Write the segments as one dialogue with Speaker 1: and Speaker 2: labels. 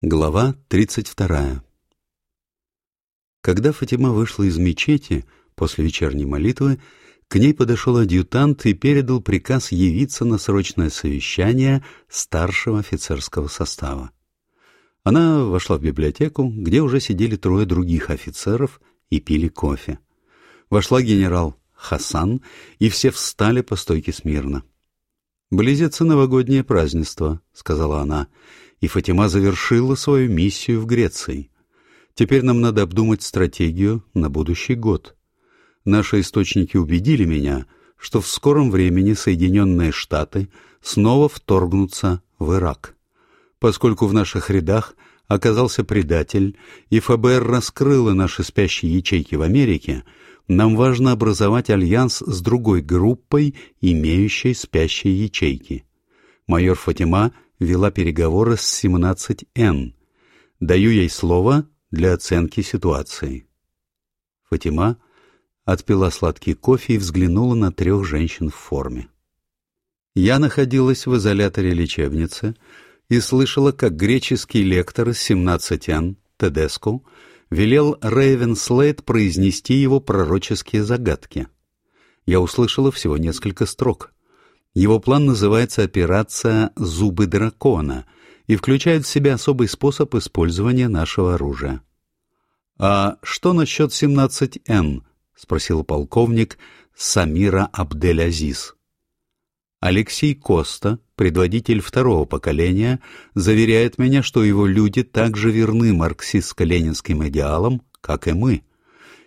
Speaker 1: Глава 32 Когда Фатима вышла из мечети после вечерней молитвы, к ней подошел адъютант и передал приказ явиться на срочное совещание старшего офицерского состава. Она вошла в библиотеку, где уже сидели трое других офицеров и пили кофе. Вошла генерал Хасан, и все встали по стойке смирно. «Близится новогоднее празднество», — сказала она, — и Фатима завершила свою миссию в Греции. Теперь нам надо обдумать стратегию на будущий год. Наши источники убедили меня, что в скором времени Соединенные Штаты снова вторгнутся в Ирак. Поскольку в наших рядах оказался предатель, и ФБР раскрыло наши спящие ячейки в Америке, нам важно образовать альянс с другой группой, имеющей спящие ячейки. Майор Фатима — вела переговоры с 17Н. Даю ей слово для оценки ситуации. Фатима отпила сладкий кофе и взглянула на трех женщин в форме. Я находилась в изоляторе лечебницы и слышала, как греческий лектор 17Н, Тедеску, велел Рейвен Слейд произнести его пророческие загадки. Я услышала всего несколько строк — его план называется «Операция «Зубы дракона» и включает в себя особый способ использования нашего оружия. «А что насчет 17Н?» — спросил полковник Самира Абдель-Азиз. Алексей Коста, предводитель второго поколения, заверяет меня, что его люди так же верны марксистско-ленинским идеалам, как и мы.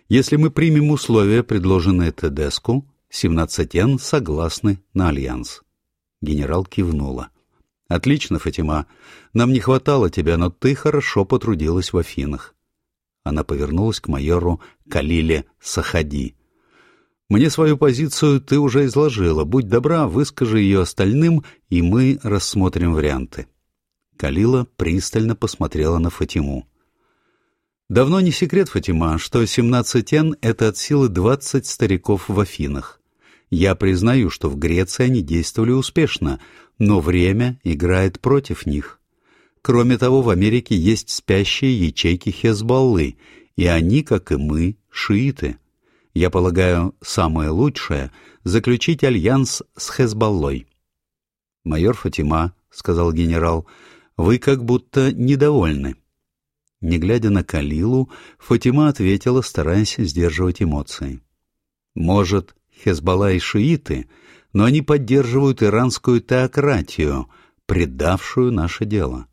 Speaker 1: Если мы примем условия, предложенные Тедеску, 17Н согласны на альянс. Генерал кивнула. «Отлично, Фатима. Нам не хватало тебя, но ты хорошо потрудилась в Афинах». Она повернулась к майору Калиле Сахади. «Мне свою позицию ты уже изложила. Будь добра, выскажи ее остальным, и мы рассмотрим варианты». Калила пристально посмотрела на Фатиму. «Давно не секрет, Фатима, что 17Н — это от силы 20 стариков в Афинах. Я признаю, что в Греции они действовали успешно, но время играет против них. Кроме того, в Америке есть спящие ячейки Хезболлы, и они, как и мы, шииты. Я полагаю, самое лучшее — заключить альянс с Хезболлой. «Майор Фатима», — сказал генерал, — «вы как будто недовольны». Не глядя на Калилу, Фатима ответила, стараясь сдерживать эмоции. «Может, Хезбалла и шииты, но они поддерживают иранскую теократию, предавшую наше дело.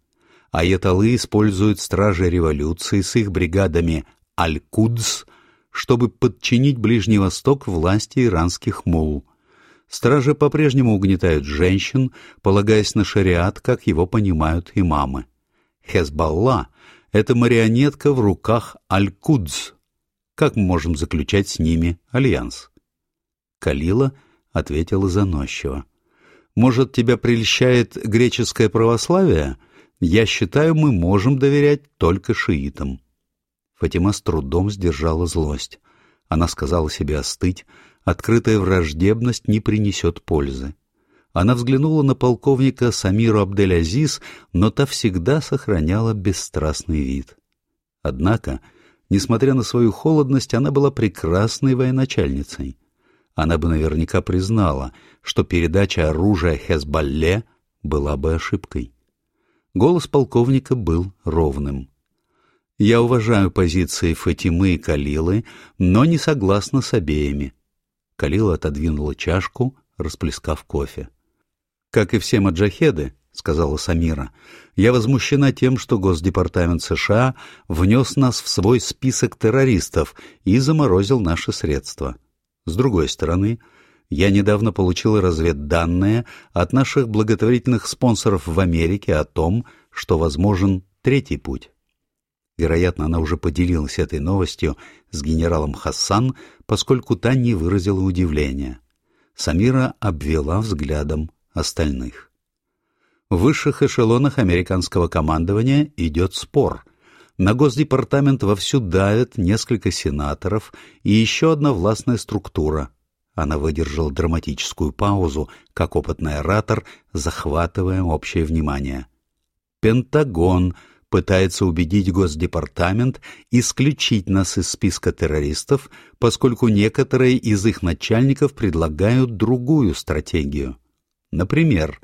Speaker 1: Аяталы используют стражи революции с их бригадами «Аль-Кудс», чтобы подчинить Ближний Восток власти иранских мул. Стражи по-прежнему угнетают женщин, полагаясь на шариат, как его понимают имамы. Хезбалла — это марионетка в руках Аль-Кудс. Как мы можем заключать с ними альянс? Калила ответила заносчиво. «Может, тебя прельщает греческое православие? Я считаю, мы можем доверять только шиитам». Фатима с трудом сдержала злость. Она сказала себе остыть, открытая враждебность не принесет пользы. Она взглянула на полковника Самиру Абдель-Азиз, но та всегда сохраняла бесстрастный вид. Однако, несмотря на свою холодность, она была прекрасной военачальницей она бы наверняка признала, что передача оружия Хезбалле была бы ошибкой. Голос полковника был ровным. «Я уважаю позиции Фатимы и Калилы, но не согласна с обеими». Калила отодвинула чашку, расплескав кофе. «Как и все маджахеды», — сказала Самира, — «я возмущена тем, что Госдепартамент США внес нас в свой список террористов и заморозил наши средства». С другой стороны, я недавно получил разведданные от наших благотворительных спонсоров в Америке о том, что возможен третий путь. Вероятно, она уже поделилась этой новостью с генералом Хассан, поскольку та не выразила удивления. Самира обвела взглядом остальных. В высших эшелонах американского командования идет спор — на Госдепартамент вовсю давят несколько сенаторов и еще одна властная структура. Она выдержала драматическую паузу, как опытный оратор, захватывая общее внимание. Пентагон, пытается убедить Госдепартамент исключить нас из списка террористов, поскольку некоторые из их начальников предлагают другую стратегию. Например,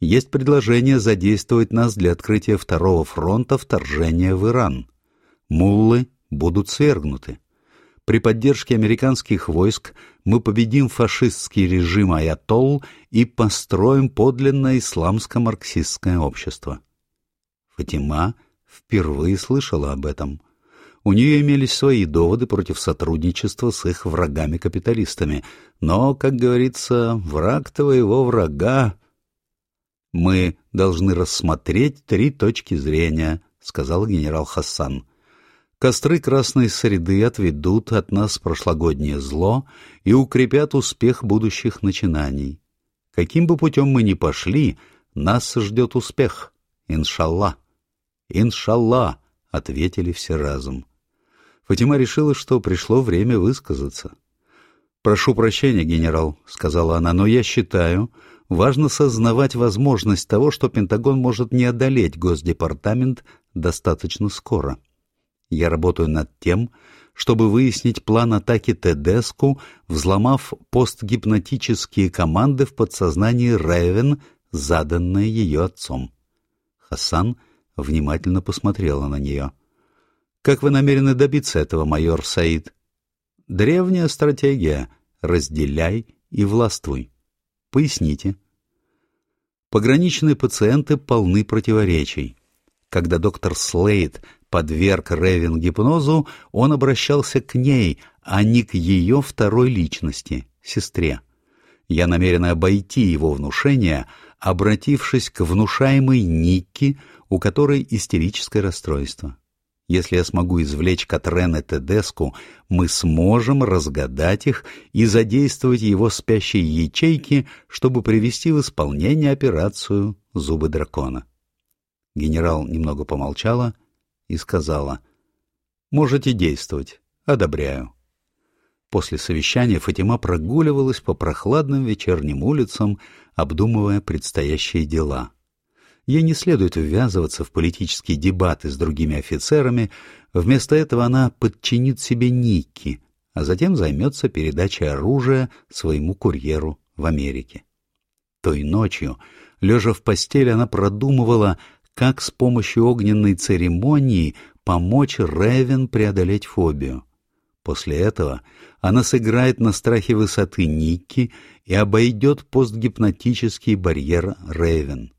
Speaker 1: есть предложение задействовать нас для открытия второго фронта вторжения в Иран. Муллы будут свергнуты. При поддержке американских войск мы победим фашистский режим Аятолл и построим подлинное исламско-марксистское общество. Фатима впервые слышала об этом. У нее имелись свои доводы против сотрудничества с их врагами-капиталистами, но, как говорится, враг твоего врага. «Мы должны рассмотреть три точки зрения», — сказал генерал Хассан. Костры красной среды отведут от нас прошлогоднее зло и укрепят успех будущих начинаний. Каким бы путем мы ни пошли, нас ждет успех, иншалла. Иншалла, — ответили все разом. Фатима решила, что пришло время высказаться. «Прошу прощения, генерал», — сказала она, — «но я считаю, важно сознавать возможность того, что Пентагон может не одолеть Госдепартамент достаточно скоро». Я работаю над тем, чтобы выяснить план атаки Тедеску, взломав постгипнотические команды в подсознании Ревен, заданные ее отцом. Хасан внимательно посмотрела на нее. «Как вы намерены добиться этого, майор Саид?» «Древняя стратегия. Разделяй и властвуй. Поясните». Пограничные пациенты полны противоречий. Когда доктор Слейд подверг Ревен гипнозу, он обращался к ней, а не к ее второй личности, сестре. Я намерен обойти его внушение, обратившись к внушаемой Никки, у которой истерическое расстройство. Если я смогу извлечь Катрен и Тедеску, мы сможем разгадать их и задействовать его спящие ячейки, чтобы привести в исполнение операцию «Зубы дракона». Генерал немного помолчала и сказала, «Можете действовать, одобряю». После совещания Фатима прогуливалась по прохладным вечерним улицам, обдумывая предстоящие дела. Ей не следует ввязываться в политические дебаты с другими офицерами, вместо этого она подчинит себе Никки, а затем займется передачей оружия своему курьеру в Америке. Той ночью, лежа в постели, она продумывала, как с помощью огненной церемонии помочь Ревен преодолеть фобию. После этого она сыграет на страхе высоты Никки и обойдет постгипнотический барьер Ревен.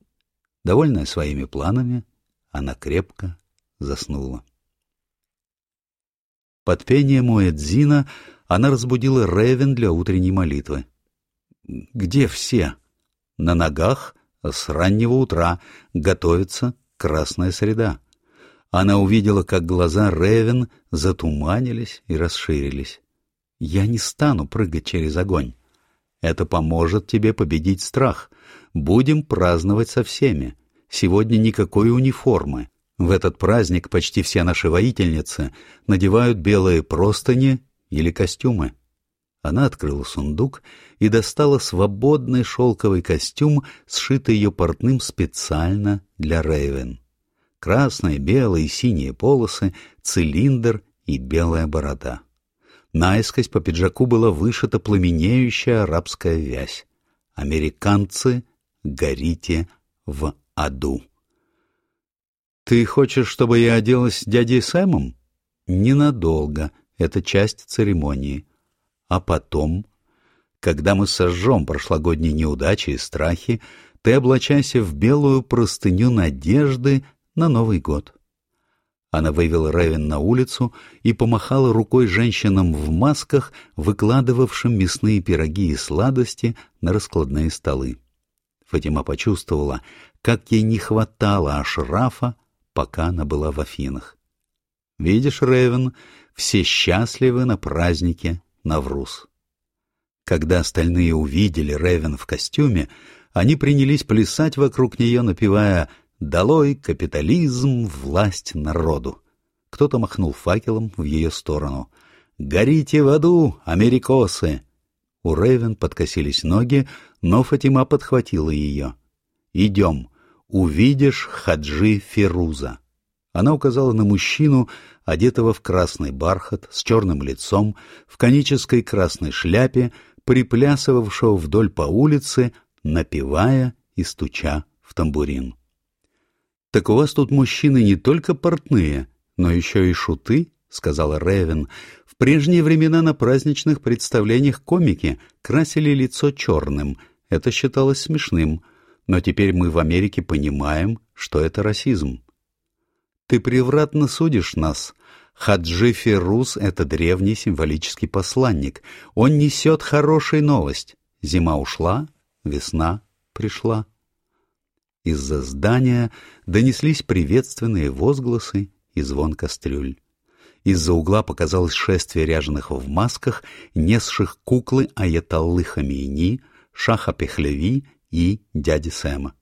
Speaker 1: Довольная своими планами, она крепко заснула. Под пение Муэдзина она разбудила Ревен для утренней молитвы. «Где все?» «На ногах с раннего утра готовится красная среда. Она увидела, как глаза Ревен затуманились и расширились. «Я не стану прыгать через огонь. Это поможет тебе победить страх. Будем праздновать со всеми. Сегодня никакой униформы. В этот праздник почти все наши воительницы надевают белые простыни или костюмы. Она открыла сундук и достала свободный шелковый костюм, сшитый ее портным специально для Рейвен. Красные, белые и синие полосы, цилиндр и белая борода. Наискось по пиджаку была вышита пламенеющая арабская вязь. «Американцы, горите в аду». «Ты хочешь, чтобы я оделась дядей Сэмом?» «Ненадолго. Это часть церемонии. А потом, когда мы сожжем прошлогодние неудачи и страхи, ты облачайся в белую простыню надежды на Новый год. Она вывела Ревен на улицу и помахала рукой женщинам в масках, выкладывавшим мясные пироги и сладости на раскладные столы. Фатима почувствовала, как ей не хватало Ашрафа, пока она была в Афинах. «Видишь, Ревен, все счастливы на празднике Навруз. Когда остальные увидели Ревен в костюме, они принялись плясать вокруг нее, напевая «Долой капитализм, власть народу». Кто-то махнул факелом в ее сторону. «Горите в аду, америкосы!» У Ревен подкосились ноги, но Фатима подхватила ее. «Идем, увидишь Хаджи Феруза». Она указала на мужчину, одетого в красный бархат, с черным лицом, в конической красной шляпе, приплясывавшего вдоль по улице, напевая и стуча в тамбурин. — Так у вас тут мужчины не только портные, но еще и шуты, — сказала Ревен. В прежние времена на праздничных представлениях комики красили лицо черным. Это считалось смешным. Но теперь мы в Америке понимаем, что это расизм. Ты превратно судишь нас. Хаджи Ферус — это древний символический посланник. Он несет хорошую новость. Зима ушла, весна пришла. Из-за здания донеслись приветственные возгласы и звон кастрюль. Из-за угла показалось шествие ряженых в масках, несших куклы Аяталлы Хамейни, Шаха Пехлеви и дяди Сэма.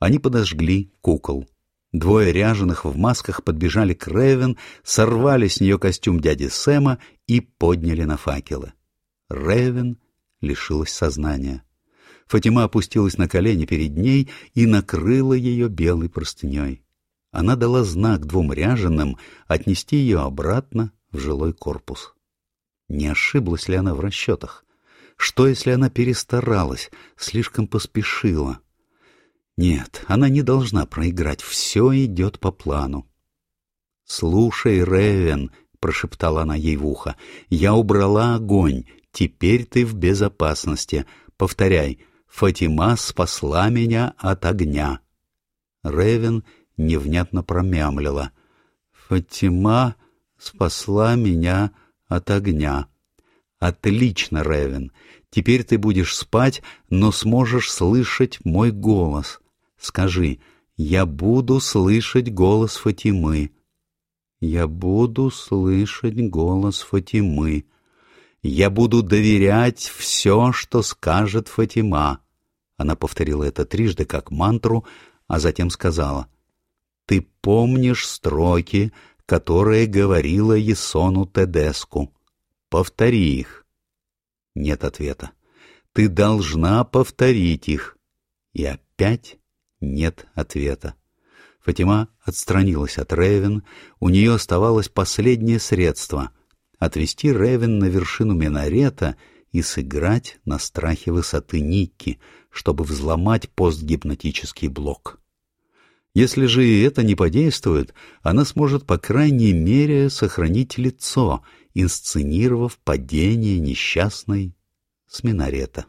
Speaker 1: Они подожгли кукол. Двое ряженых в масках подбежали к Ревен, сорвали с нее костюм дяди Сэма и подняли на факелы. Ревен лишилась сознания. Фатима опустилась на колени перед ней и накрыла ее белой простыней. Она дала знак двум ряженым отнести ее обратно в жилой корпус. Не ошиблась ли она в расчетах? Что, если она перестаралась, слишком поспешила? Нет, она не должна проиграть, все идет по плану. «Слушай, Ревен», — прошептала она ей в ухо, — «я убрала огонь, теперь ты в безопасности. Повторяй, Фатима спасла меня от огня». Ревен невнятно промямлила. «Фатима спасла меня от огня». «Отлично, Ревен. Теперь ты будешь спать, но сможешь слышать мой голос. Скажи, я буду слышать голос Фатимы. Я буду слышать голос Фатимы. Я буду доверять все, что скажет Фатима. Она повторила это трижды как мантру, а затем сказала. Ты помнишь строки, которые говорила Есону Тедеску. Повтори их. Нет ответа. Ты должна повторить их. И опять нет ответа. Фатима отстранилась от Ревен, у нее оставалось последнее средство — отвести Ревен на вершину минарета и сыграть на страхе высоты Никки, чтобы взломать постгипнотический блок. Если же и это не подействует, она сможет по крайней мере сохранить лицо, инсценировав падение несчастной с минарета.